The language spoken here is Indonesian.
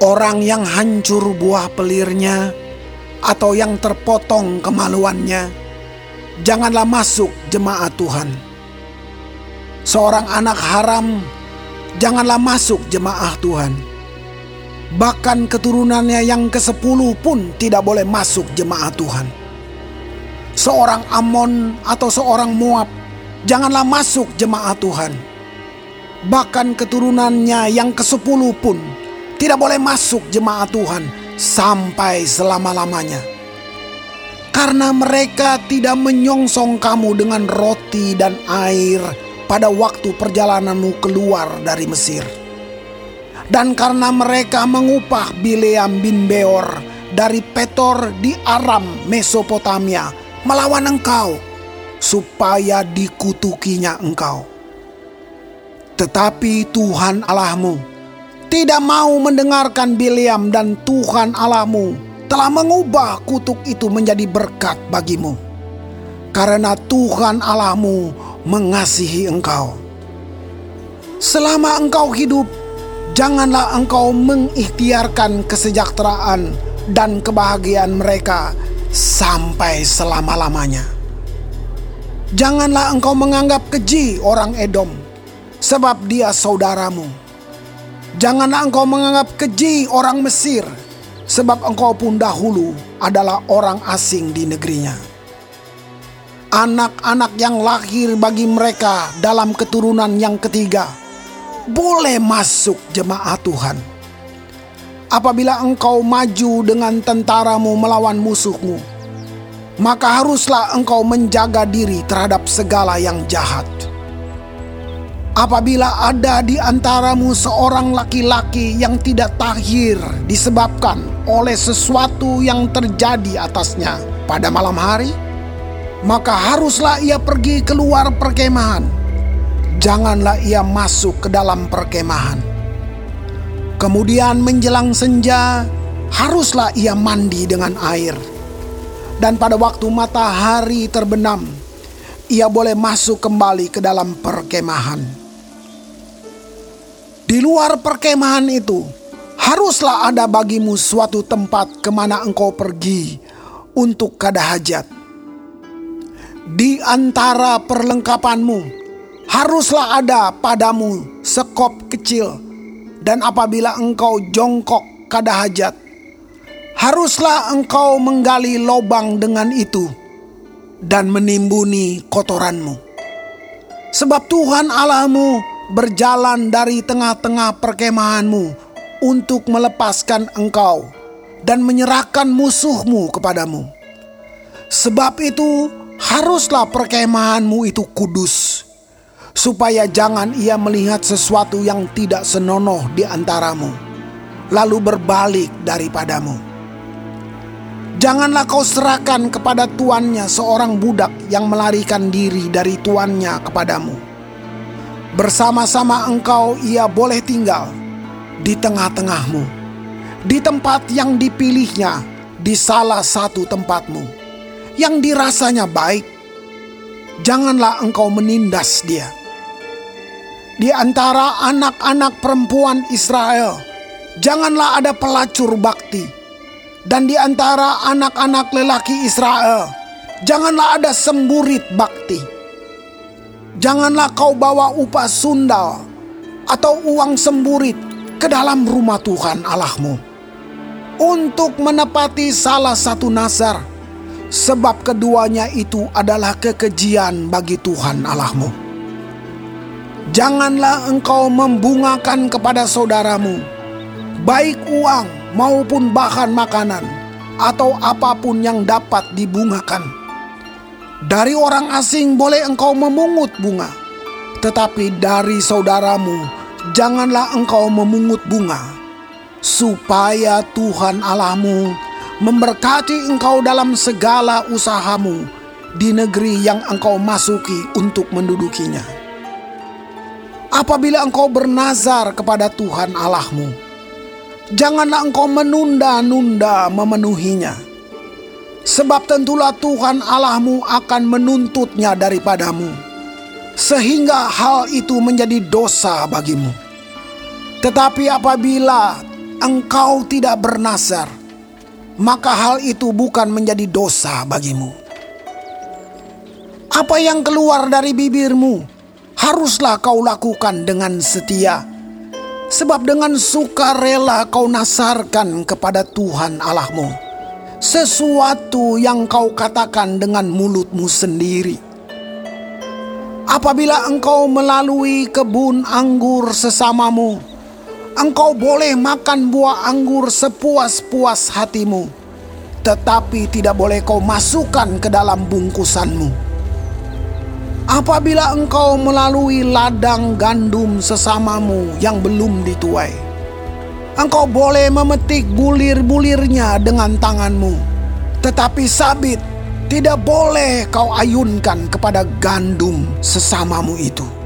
Orang yang hancur buah pelirnya atau yang terpotong kemaluannya, janganlah masuk jemaat Tuhan. Seorang anak haram, janganlah masuk jemaah Tuhan. Bahkan keturunannya yang ke-10 pun tidak boleh masuk jemaat Tuhan. Seorang Amon atau seorang Moab, janganlah masuk jemaat Tuhan. Bahkan keturunannya yang ke-10 pun tidak boleh masuk jemaat Tuhan sampai selama-lamanya. Karena mereka tidak menyongsong kamu dengan roti dan air pada waktu perjalananmu keluar dari Mesir. Dan karena mereka mengupah Bileam bin Beor dari Petor di Aram, Mesopotamia, melawan engkau, supaya dikutukinya engkau. Tetapi Tuhan Allahmu tidak mau mendengarkan Biliam dan Tuhan Allahmu telah mengubah kutuk itu menjadi berkat bagimu. Karena Tuhan Allahmu mengasihi engkau. Selama engkau hidup, janganlah engkau mengikhtiarkan kesejahteraan dan kebahagiaan mereka sampai selama-lamanya. Janganlah engkau menganggap keji orang Edom, sebab dia saudaramu Janganlah engkau menganggap keji orang Mesir, sebab engkau pun dahulu adalah orang asing di negerinya. Anak-anak yang lahir bagi mereka dalam keturunan yang ketiga boleh masuk jemaah Tuhan. Apabila engkau maju dengan tentaramu melawan musuhmu, maka haruslah engkau menjaga diri terhadap segala yang jahat Apabila ada di antaramu seorang laki-laki yang tidak tahir disebabkan oleh sesuatu yang terjadi atasnya pada malam hari, maka haruslah ia pergi keluar perkemahan. Janganlah ia masuk ke dalam perkemahan. Kemudian menjelang senja, haruslah ia mandi dengan air. Dan pada waktu matahari terbenam, ia boleh masuk kembali ke dalam perkemahan. Di luar perkemahan itu, haruslah ada bagimu suatu tempat ke mana engkau pergi untuk kada hajat. Di antara perlengkapanmu, haruslah ada padamu sekop kecil, dan apabila engkau jongkok kada hajat, haruslah engkau menggali lobang dengan itu dan menimbuni kotoranmu. Sebab Tuhan Allahmu berjalan dari tengah-tengah perkemahanmu untuk melepaskan engkau dan menyerahkan musuhmu kepadamu. Sebab itu, haruslah perkemahanmu itu kudus, supaya jangan ia melihat sesuatu yang tidak senonoh di antaramu, lalu berbalik daripadamu. Janganlah kau serahkan kepada tuannya seorang budak yang melarikan diri dari tuannya kepadamu Bersama-sama engkau ia boleh tinggal di tengah-tengahmu, di tempat yang dipilihnya di salah satu tempatmu, yang dirasanya baik. Janganlah engkau menindas dia. Di antara anak-anak perempuan Israel, janganlah ada pelacur bakti. Dan di antara anak-anak lelaki Israel, janganlah ada semburit bakti Janganlah kau bawa upah sundal atau uang semburit ke dalam rumah Tuhan Allahmu untuk menepati salah satu nazar, sebab keduanya itu adalah kekejian bagi Tuhan Allahmu. Janganlah engkau membungakan kepada saudaramu, baik uang maupun bahan makanan, atau apa pun yang dapat dibungakan dari orang asing boleh engkau memungut bunga, tetapi dari saudaramu janganlah engkau memungut bunga, supaya Tuhan Allahmu memberkati engkau dalam segala usahamu di negeri yang engkau masuki untuk mendudukinya. Apabila engkau bernazar kepada Tuhan Allahmu, janganlah engkau menunda-nunda memenuhinya Sebab tentulah Tuhan Allahmu akan menuntutnya daripadamu, sehingga hal itu menjadi dosa bagimu. Tetapi apabila engkau tidak bernasar, maka hal itu bukan menjadi dosa bagimu. Apa yang keluar dari bibirmu haruslah kau lakukan dengan setia, sebab dengan sukarela kau nasarkan kepada Tuhan Allahmu sesuatu yang kau katakan dengan mulutmu sendiri. Apabila engkau melalui kebun anggur sesamamu, engkau boleh makan buah anggur sepuas-puas hatimu, tetapi tidak boleh kau masukkan ke dalam bungkusanmu. Apabila engkau melalui ladang gandum sesamamu yang belum dituai, engkau boleh memetik bulir-bulirnya dengan tanganmu, tetapi sabit tidak boleh kau ayunkan kepada gandum sesamamu itu.